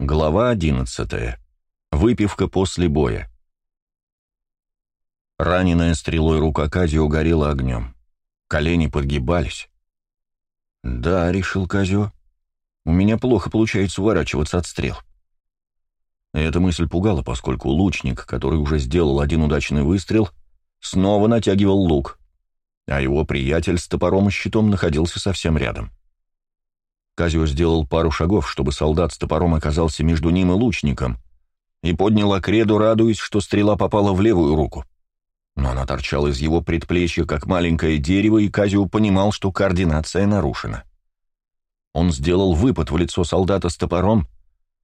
Глава 11. Выпивка после боя. Раненая стрелой рука Казио горела огнем. Колени подгибались. «Да», — решил Казио, — «у меня плохо получается уворачиваться от стрел». Эта мысль пугала, поскольку лучник, который уже сделал один удачный выстрел, снова натягивал лук, а его приятель с топором и щитом находился совсем рядом. Казио сделал пару шагов, чтобы солдат с топором оказался между ним и лучником, и поднял окреду, радуясь, что стрела попала в левую руку. Но она торчала из его предплечья, как маленькое дерево, и Казио понимал, что координация нарушена. Он сделал выпад в лицо солдата с топором,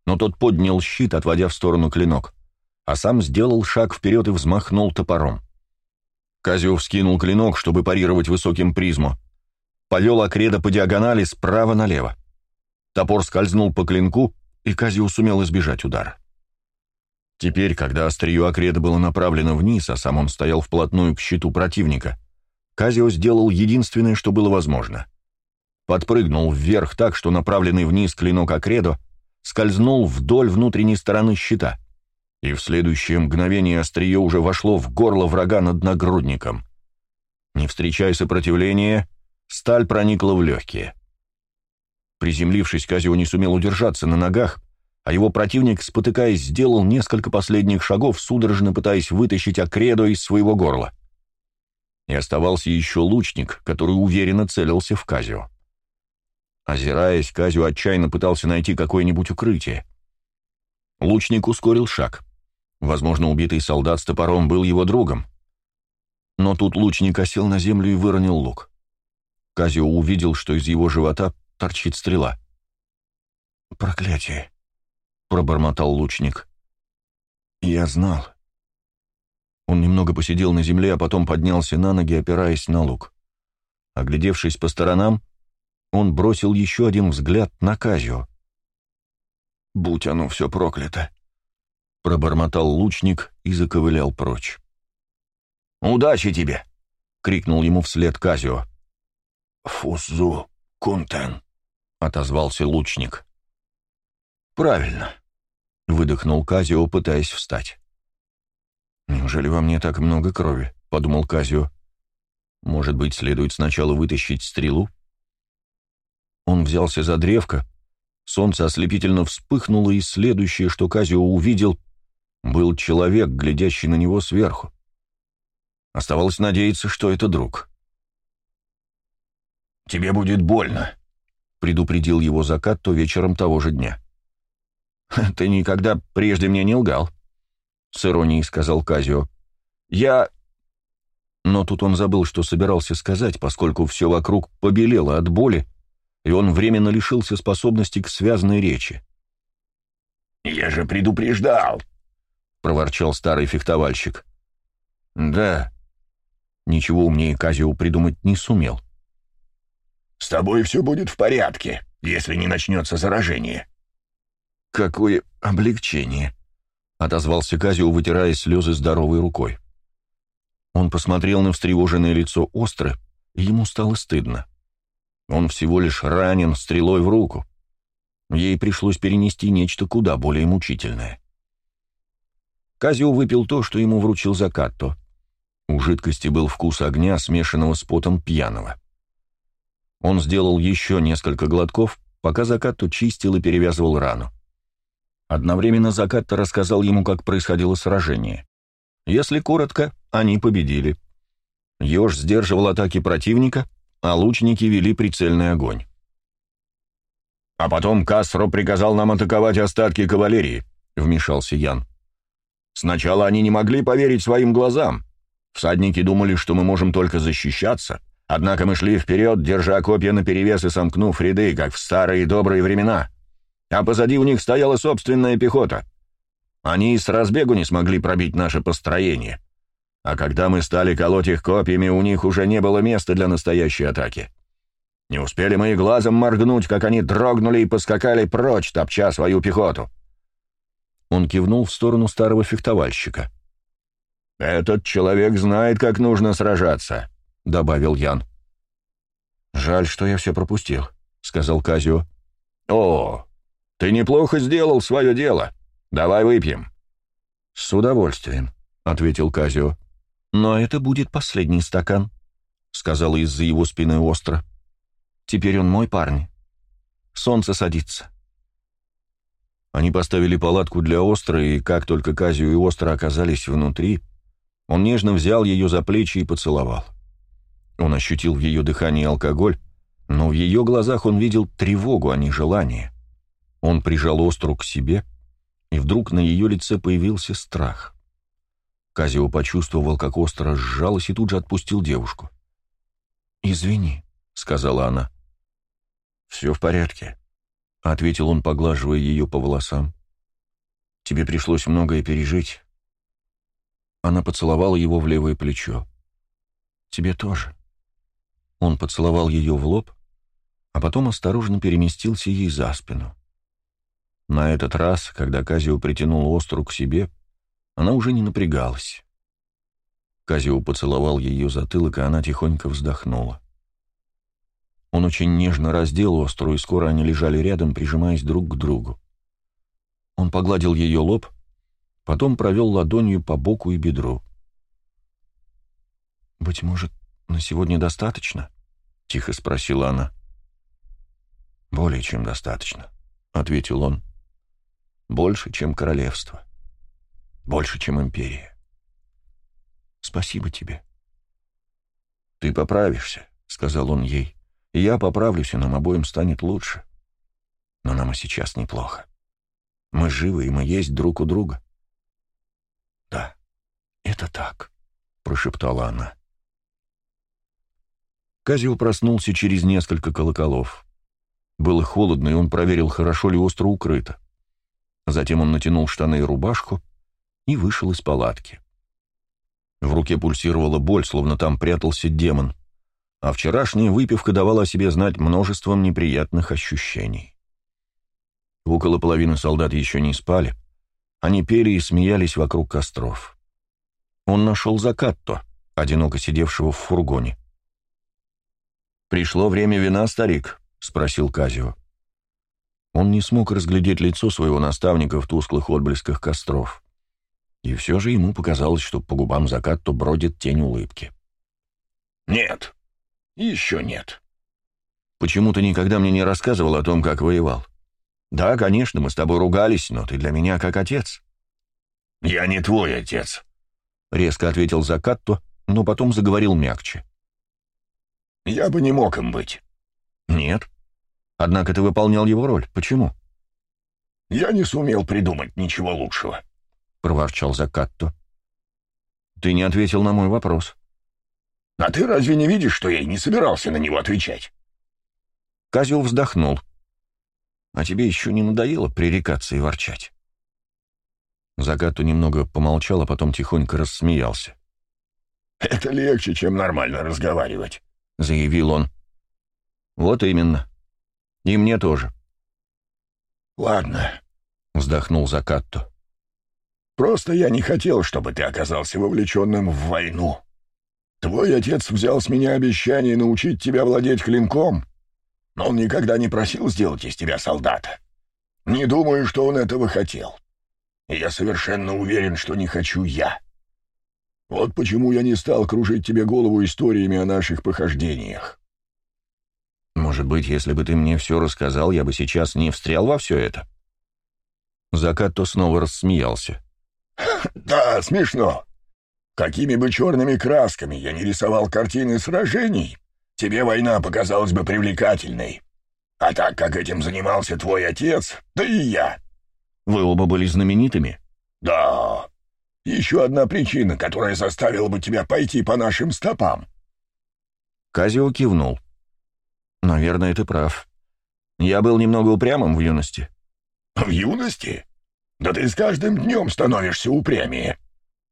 но тот поднял щит, отводя в сторону клинок, а сам сделал шаг вперед и взмахнул топором. Казио вскинул клинок, чтобы парировать высоким призму, повел окреда по диагонали справа налево. Топор скользнул по клинку, и Казио сумел избежать удара. Теперь, когда острие Акреда было направлено вниз, а сам он стоял вплотную к щиту противника, Казио сделал единственное, что было возможно. Подпрыгнул вверх так, что направленный вниз клинок Акредо скользнул вдоль внутренней стороны щита, и в следующее мгновение острие уже вошло в горло врага над нагрудником. Не встречая сопротивления, сталь проникла в легкие. Приземлившись, Казио не сумел удержаться на ногах, а его противник, спотыкаясь, сделал несколько последних шагов, судорожно пытаясь вытащить Акредо из своего горла. И оставался еще лучник, который уверенно целился в Казио. Озираясь, Казио отчаянно пытался найти какое-нибудь укрытие. Лучник ускорил шаг. Возможно, убитый солдат с топором был его другом. Но тут лучник осел на землю и выронил лук. Казио увидел, что из его живота торчит стрела. «Проклятие!» — пробормотал лучник. «Я знал». Он немного посидел на земле, а потом поднялся на ноги, опираясь на лук. Оглядевшись по сторонам, он бросил еще один взгляд на Казио. «Будь оно все проклято!» — пробормотал лучник и заковылял прочь. «Удачи тебе!» — крикнул ему вслед Казио. «Фузу кунтен!» Отозвался лучник. «Правильно», — выдохнул Казио, пытаясь встать. «Неужели во мне так много крови?» — подумал Казио. «Может быть, следует сначала вытащить стрелу?» Он взялся за древко, солнце ослепительно вспыхнуло, и следующее, что Казио увидел, был человек, глядящий на него сверху. Оставалось надеяться, что это друг. «Тебе будет больно», предупредил его закат то вечером того же дня. «Ты никогда прежде мне не лгал», — с иронией сказал Казио. «Я...» Но тут он забыл, что собирался сказать, поскольку все вокруг побелело от боли, и он временно лишился способности к связанной речи. «Я же предупреждал!» — проворчал старый фехтовальщик. «Да». Ничего умнее Казио придумать не сумел. С тобой все будет в порядке, если не начнется заражение». «Какое облегчение!» — отозвался Казио, вытирая слезы здоровой рукой. Он посмотрел на встревоженное лицо Остры, и ему стало стыдно. Он всего лишь ранен стрелой в руку. Ей пришлось перенести нечто куда более мучительное. Казио выпил то, что ему вручил Закатто. У жидкости был вкус огня, смешанного с потом пьяного. Он сделал еще несколько глотков, пока Закатто чистил и перевязывал рану. Одновременно Закатто рассказал ему, как происходило сражение. Если коротко, они победили. Ёж сдерживал атаки противника, а лучники вели прицельный огонь. «А потом Касро приказал нам атаковать остатки кавалерии», — вмешался Ян. «Сначала они не могли поверить своим глазам. Всадники думали, что мы можем только защищаться, Однако мы шли вперед, держа копья наперевес и сомкнув ряды, как в старые добрые времена. А позади у них стояла собственная пехота. Они и с разбегу не смогли пробить наше построение. А когда мы стали колоть их копьями, у них уже не было места для настоящей атаки. Не успели мы и глазом моргнуть, как они дрогнули и поскакали прочь, топча свою пехоту. Он кивнул в сторону старого фехтовальщика. «Этот человек знает, как нужно сражаться. — добавил Ян. «Жаль, что я все пропустил», — сказал Казио. «О, Ты неплохо сделал свое дело. Давай выпьем». «С удовольствием», — ответил Казио. «Но это будет последний стакан», — сказала из-за его спины остро. «Теперь он мой парень. Солнце садится». Они поставили палатку для Остра, и как только Казио и Остро оказались внутри, он нежно взял ее за плечи и поцеловал. Он ощутил в ее дыхании алкоголь, но в ее глазах он видел тревогу, а не желание. Он прижал Остру к себе, и вдруг на ее лице появился страх. Казио почувствовал, как Остро сжалась, и тут же отпустил девушку. «Извини», — сказала она. «Все в порядке», — ответил он, поглаживая ее по волосам. «Тебе пришлось многое пережить». Она поцеловала его в левое плечо. «Тебе тоже». Он поцеловал ее в лоб, а потом осторожно переместился ей за спину. На этот раз, когда Казио притянул остру к себе, она уже не напрягалась. Казио поцеловал ее затылок, и она тихонько вздохнула. Он очень нежно раздел острую, и скоро они лежали рядом, прижимаясь друг к другу. Он погладил ее лоб, потом провел ладонью по боку и бедру. «Быть может, на сегодня достаточно?» — тихо спросила она. «Более чем достаточно», — ответил он. «Больше, чем королевство. Больше, чем империя. Спасибо тебе». «Ты поправишься», — сказал он ей. И я поправлюсь, и нам обоим станет лучше. Но нам и сейчас неплохо. Мы живы, и мы есть друг у друга. Да, это так, прошептала она. Казио проснулся через несколько колоколов. Было холодно, и он проверил, хорошо ли остро укрыто. Затем он натянул штаны и рубашку и вышел из палатки. В руке пульсировала боль, словно там прятался демон а вчерашняя выпивка давала о себе знать множеством неприятных ощущений. Около половины солдат еще не спали. Они пели и смеялись вокруг костров. Он нашел Закатто, одиноко сидевшего в фургоне. «Пришло время вина, старик?» — спросил Казио. Он не смог разглядеть лицо своего наставника в тусклых отблесках костров. И все же ему показалось, что по губам Закатто бродит тень улыбки. «Нет», «Еще нет». «Почему ты никогда мне не рассказывал о том, как воевал?» «Да, конечно, мы с тобой ругались, но ты для меня как отец». «Я не твой отец», — резко ответил Закатто, но потом заговорил мягче. «Я бы не мог им быть». «Нет. Однако ты выполнял его роль. Почему?» «Я не сумел придумать ничего лучшего», — проворчал Закатто. «Ты не ответил на мой вопрос». А ты разве не видишь, что я и не собирался на него отвечать?» Козел вздохнул. «А тебе еще не надоело пререкаться и ворчать?» Загату немного помолчал, а потом тихонько рассмеялся. «Это легче, чем нормально разговаривать», — заявил он. «Вот именно. И мне тоже». «Ладно», — вздохнул Закатто. «Просто я не хотел, чтобы ты оказался вовлеченным в войну». Твой отец взял с меня обещание научить тебя владеть клинком, но он никогда не просил сделать из тебя солдата. Не думаю, что он этого хотел. И я совершенно уверен, что не хочу я. Вот почему я не стал кружить тебе голову историями о наших похождениях. Может быть, если бы ты мне все рассказал, я бы сейчас не встрял во все это? Закат то снова рассмеялся. «Да, смешно. Какими бы черными красками я не рисовал картины сражений, тебе война показалась бы привлекательной. А так как этим занимался твой отец, да и я. Вы оба были знаменитыми? Да. Еще одна причина, которая заставила бы тебя пойти по нашим стопам. Казио кивнул. Наверное, ты прав. Я был немного упрямым в юности. В юности? Да ты с каждым днем становишься упрямее.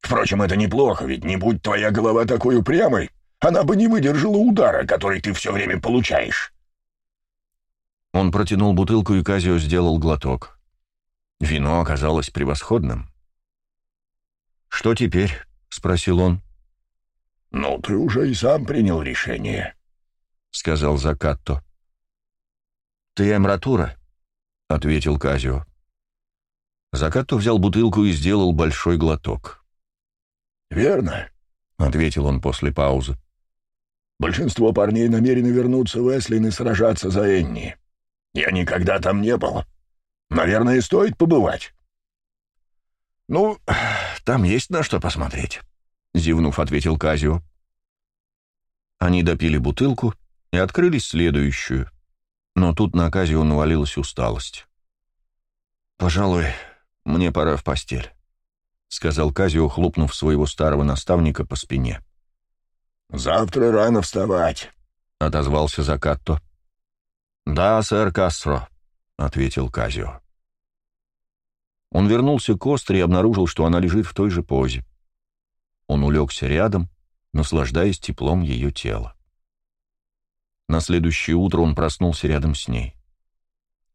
Впрочем, это неплохо, ведь не будь твоя голова такой упрямой, она бы не выдержала удара, который ты все время получаешь. Он протянул бутылку, и Казио сделал глоток. Вино оказалось превосходным. «Что теперь?» — спросил он. «Ну, ты уже и сам принял решение», — сказал Закатто. «Ты Эмратура?» ответил Казио. Закатто взял бутылку и сделал большой глоток. «Верно», — ответил он после паузы. «Большинство парней намерены вернуться в Эслин и сражаться за Энни. Я никогда там не был. Наверное, стоит побывать». «Ну, там есть на что посмотреть», — зевнув, ответил Казио. Они допили бутылку и открыли следующую. Но тут на Казио навалилась усталость. «Пожалуй, мне пора в постель», — сказал Казио, хлопнув своего старого наставника по спине. «Завтра рано вставать», — отозвался Закатто. «Да, сэр Кастро», — ответил Казио. Он вернулся к Остре и обнаружил, что она лежит в той же позе. Он улегся рядом, наслаждаясь теплом ее тела. На следующее утро он проснулся рядом с ней.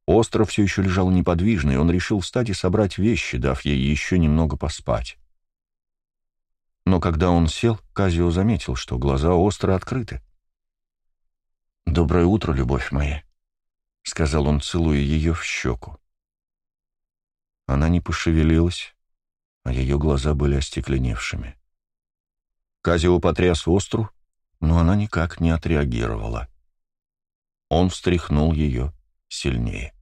Остров все еще лежал неподвижно, и он решил встать и собрать вещи, дав ей еще немного поспать. Но когда он сел, Казио заметил, что глаза остро открыты. «Доброе утро, любовь моя», — сказал он, целуя ее в щеку. Она не пошевелилась, а ее глаза были остекленевшими. Казио потряс остру, но она никак не отреагировала. Он встряхнул ее сильнее.